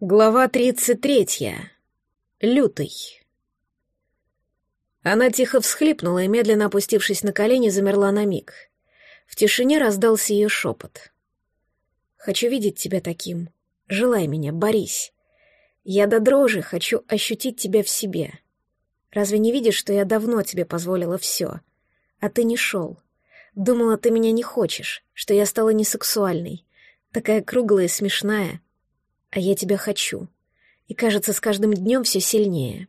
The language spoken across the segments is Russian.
Глава тридцать третья. Лютый. Она тихо всхлипнула и, медленно опустившись на колени, замерла на миг. В тишине раздался ее шепот. «Хочу видеть тебя таким. Желай меня, борись. Я до дрожи хочу ощутить тебя в себе. Разве не видишь, что я давно тебе позволила все? А ты не шел. Думала, ты меня не хочешь, что я стала несексуальной. Такая круглая и смешная» а я тебя хочу. И, кажется, с каждым днем все сильнее.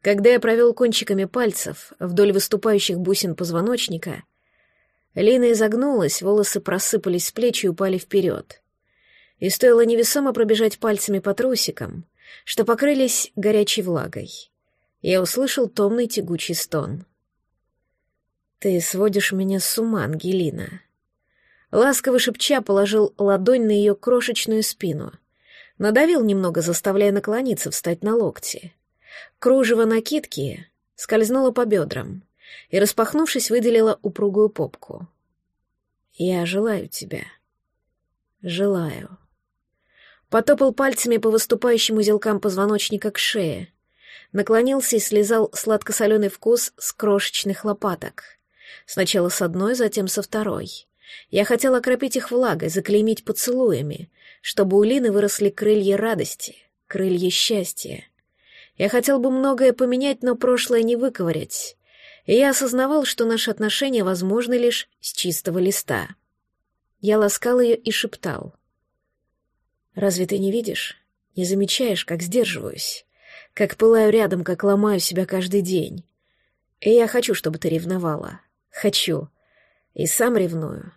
Когда я провел кончиками пальцев вдоль выступающих бусин позвоночника, Лина изогнулась, волосы просыпались с плеч и упали вперед. И стоило невесомо пробежать пальцами по трусикам, что покрылись горячей влагой. Я услышал томный тягучий стон. «Ты сводишь меня с ума, Ангелина», Ласково шепча положил ладонь на ее крошечную спину. Надавил немного, заставляя наклониться, встать на локти. Кружево накидки скользнуло по бедрам и, распахнувшись, выделила упругую попку. «Я желаю тебя. Желаю». Потопал пальцами по выступающим узелкам позвоночника к шее, наклонился и слезал сладко-соленый вкус с крошечных лопаток. Сначала с одной, затем со второй. Я хотел окропить их влагой, заклеймить поцелуями, чтобы у Лины выросли крылья радости, крылья счастья. Я хотел бы многое поменять, но прошлое не выковырять. И я осознавал, что наши отношения возможны лишь с чистого листа. Я ласкал ее и шептал. «Разве ты не видишь? Не замечаешь, как сдерживаюсь? Как пылаю рядом, как ломаю себя каждый день? И я хочу, чтобы ты ревновала. Хочу. И сам ревную.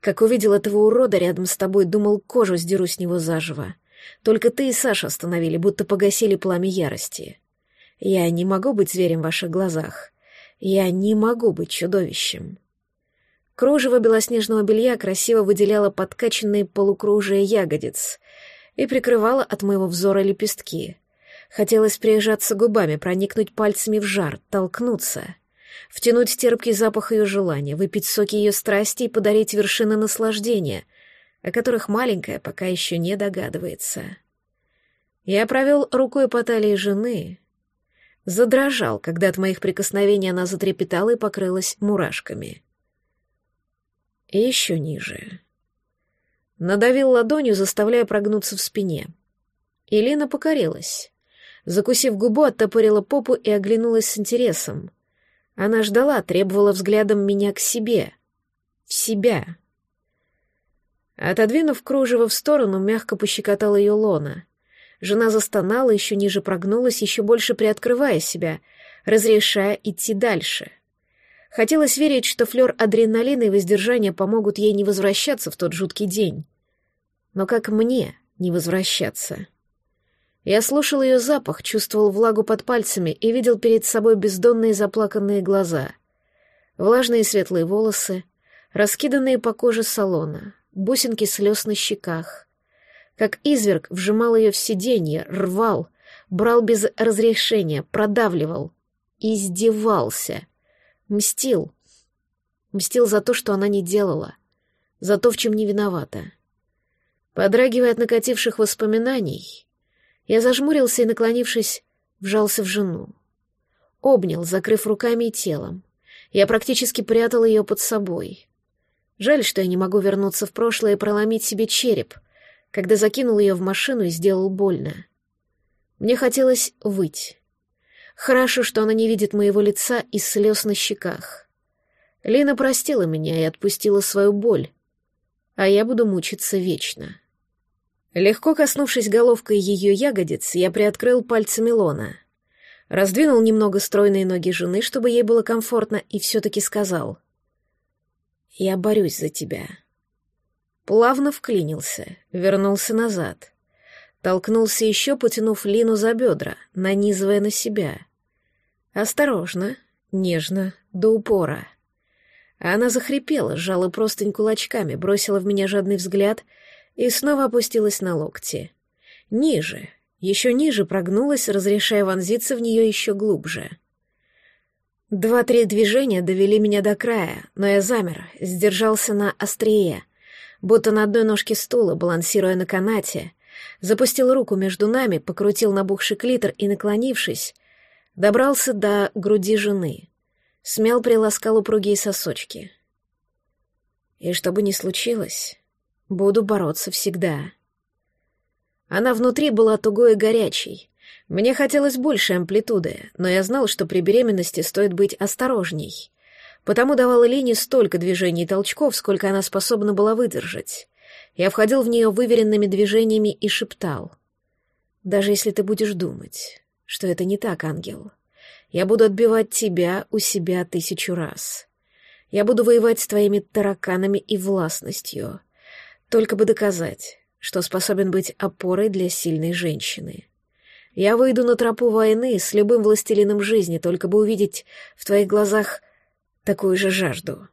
Как увидел этого урода рядом с тобой, думал, кожу сдеру с него заживо. Только ты и Саша остановили, будто погасили пламя ярости. Я не могу быть зверем в ваших глазах. Я не могу быть чудовищем. Кружево белоснежного белья красиво выделяло подкачанные полукружия ягодиц и прикрывало от моего взора лепестки. Хотелось прижаться губами, проникнуть пальцами в жар, толкнуться втянуть терпкий запах ее желания, выпить соки ее страсти и подарить вершины наслаждения, о которых маленькая пока еще не догадывается. Я провел рукой по талии жены, задрожал, когда от моих прикосновений она затрепетала и покрылась мурашками. И еще ниже. Надавил ладонью, заставляя прогнуться в спине. Елена покорилась. Закусив губу, оттопырила попу и оглянулась с интересом. Она ждала, требовала взглядом меня к себе. В себя. Отодвинув кружево в сторону, мягко пощекотала ее лона. Жена застонала, еще ниже прогнулась, еще больше приоткрывая себя, разрешая идти дальше. Хотелось верить, что флер адреналина и воздержания помогут ей не возвращаться в тот жуткий день. Но как мне не возвращаться? Я слушал ее запах, чувствовал влагу под пальцами и видел перед собой бездонные заплаканные глаза. Влажные светлые волосы, раскиданные по коже салона, бусинки слез на щеках. Как изверг вжимал ее в сиденье, рвал, брал без разрешения, продавливал, издевался, мстил. Мстил за то, что она не делала, за то, в чем не виновата. Подрагивая от накативших воспоминаний, я зажмурился и, наклонившись, вжался в жену. Обнял, закрыв руками и телом. Я практически прятал ее под собой. Жаль, что я не могу вернуться в прошлое и проломить себе череп, когда закинул ее в машину и сделал больно. Мне хотелось выть. Хорошо, что она не видит моего лица и слез на щеках. Лина простила меня и отпустила свою боль, а я буду мучиться вечно. Легко коснувшись головкой ее ягодиц, я приоткрыл пальцами лона. Раздвинул немного стройные ноги жены, чтобы ей было комфортно, и все-таки сказал. «Я борюсь за тебя». Плавно вклинился, вернулся назад. Толкнулся еще, потянув Лину за бедра, нанизывая на себя. Осторожно, нежно, до упора. Она захрипела, сжала простынь кулачками, бросила в меня жадный взгляд — и снова опустилась на локти. Ниже, еще ниже прогнулась, разрешая вонзиться в нее еще глубже. Два-три движения довели меня до края, но я замер, сдержался на острие, будто на одной ножке стула, балансируя на канате, запустил руку между нами, покрутил набухший клитор и, наклонившись, добрался до груди жены, смел приласкал упругие сосочки. И что бы ни случилось, буду бороться всегда. Она внутри была тугой и горячей. Мне хотелось больше амплитуды, но я знал, что при беременности стоит быть осторожней. Потому давал Лине столько движений и толчков, сколько она способна была выдержать. Я входил в нее выверенными движениями и шептал. «Даже если ты будешь думать, что это не так, ангел, я буду отбивать тебя у себя тысячу раз. Я буду воевать с твоими тараканами и властностью, только бы доказать, что способен быть опорой для сильной женщины. Я выйду на тропу войны с любым властелином жизни, только бы увидеть в твоих глазах такую же жажду,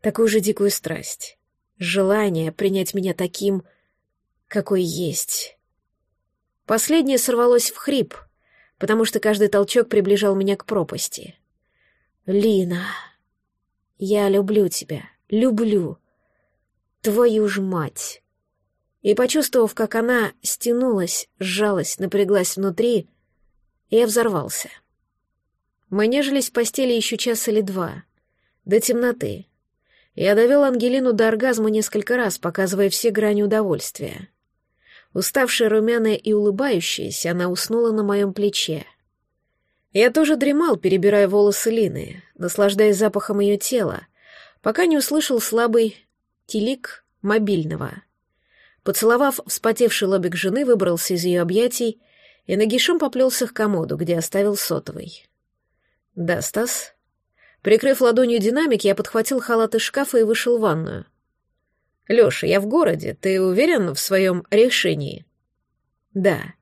такую же дикую страсть, желание принять меня таким, какой есть. Последнее сорвалось в хрип, потому что каждый толчок приближал меня к пропасти. «Лина, я люблю тебя, люблю. Твою ж мать!» И, почувствовав, как она стянулась, сжалась, напряглась внутри, я взорвался. Мы нежились в постели еще час или два, до темноты. Я довел Ангелину до оргазма несколько раз, показывая все грани удовольствия. Уставшая, румяная и улыбающаяся, она уснула на моем плече. Я тоже дремал, перебирая волосы Лины, наслаждаясь запахом ее тела, пока не услышал слабый телик мобильного — Поцеловав вспотевший лобик жены, выбрался из ее объятий и нагишом поплелся к комоду, где оставил сотовый. «Да, Стас?» Прикрыв ладонью динамик, я подхватил халат из шкафа и вышел в ванную. «Лёша, я в городе. Ты уверен в своем решении?» «Да».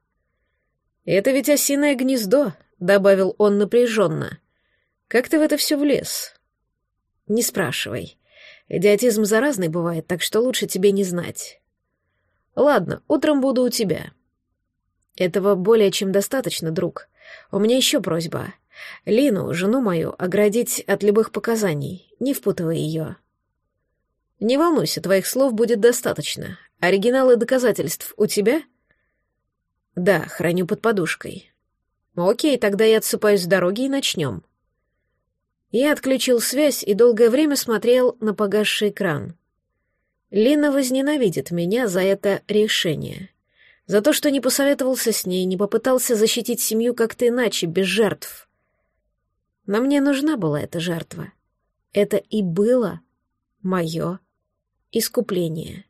«Это ведь осиное гнездо», — добавил он напряженно. «Как ты в это все влез?» «Не спрашивай. Идиотизм заразный бывает, так что лучше тебе не знать». Ладно, утром буду у тебя. Этого более чем достаточно, друг. У меня еще просьба. Лину, жену мою, оградить от любых показаний, не впутывая ее. Не волнуйся, твоих слов будет достаточно. Оригиналы доказательств у тебя? Да, храню под подушкой. Окей, тогда я отсыпаюсь с дороги и начнем. Я отключил связь и долгое время смотрел на погасший экран. Лина возненавидит меня за это решение. За то, что не посоветовался с ней, не попытался защитить семью как-то иначе, без жертв. Но мне нужна была эта жертва. Это и было мое искупление.